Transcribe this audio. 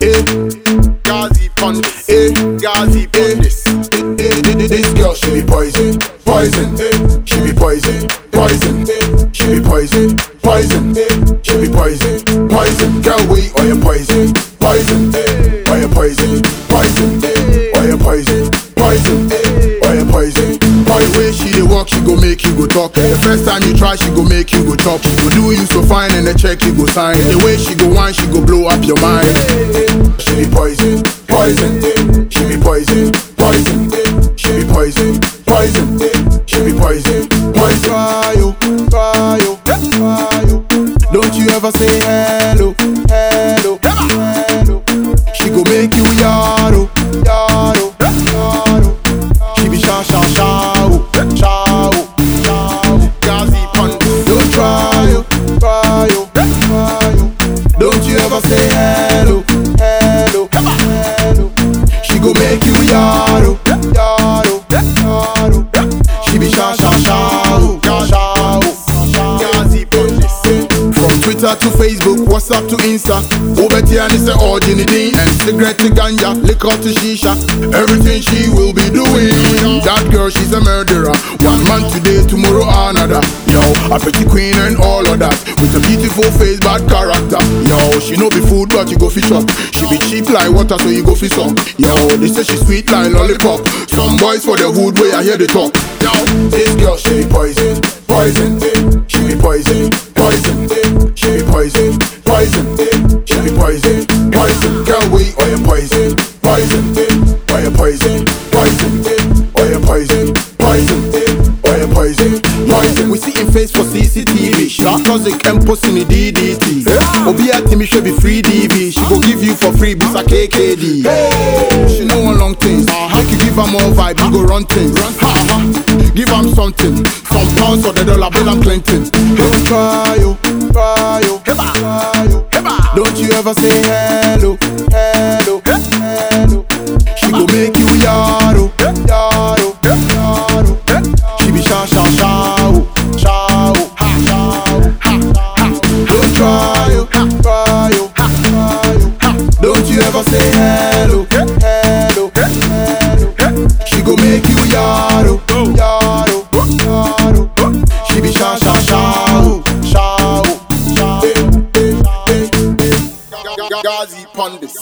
Eh, Gazi Pondis. Eh, Gazi. Eh, eh, eh, This girl, she be poison, poison. eh. She be poison, poison. eh. She be poison, poison. eh. She be poison, poison. Girl, wait, or you poison, poison. eh. Or you poison, poison. eh. Or you poison, poison. Talk. The first time you try, she go make you go chop. She go do you so fine, and the check you go sign. The way she go whine, she go blow up your mind. She be poison, poison. She be poison, poison. She be poison, poison. She be poison, poison. Try you, oh, try oh, you. Oh. Don't you ever say hello, Don't say hello, hello, hello. She go make you yaro, yaro, yaro. She be sha sha sha oh, sha oh. Gazi Pondis. From Twitter to Facebook, WhatsApp to Insta. Over here and it's the origin and cigarette to ganja, liquor to shisha. Everything she will be doing. That girl, she's a murderer. One man today, tomorrow another. A pretty queen and all of that. With a beautiful face, bad character. Yo, she no be food, but you go fish up. She be cheap like water, so you go fish up. Yo, they say she sweet like lollipop. Some boys for the hood where I hear the talk. Yo, this girl, she be poison, poison. Eh. She be poison, poison. Eh. She be poison, poison. Eh. She be poison, poison. Wait, or you poison, poison. Or you poison. We see in face for CCTV. Shark music and in the DDT. Obi me should be free DV. She go give you for free, bisa KKD. She know one long things. Make you give her more vibe, you go run things. Uh-huh. Give am something. Some pounds for the dollar bill I'm Clinton. Don't try you, try you, try you. Don't you ever say hello, hello, hello. She go make you yaro, yaro, yaro. She be sha sha sha Jazzy Pondis.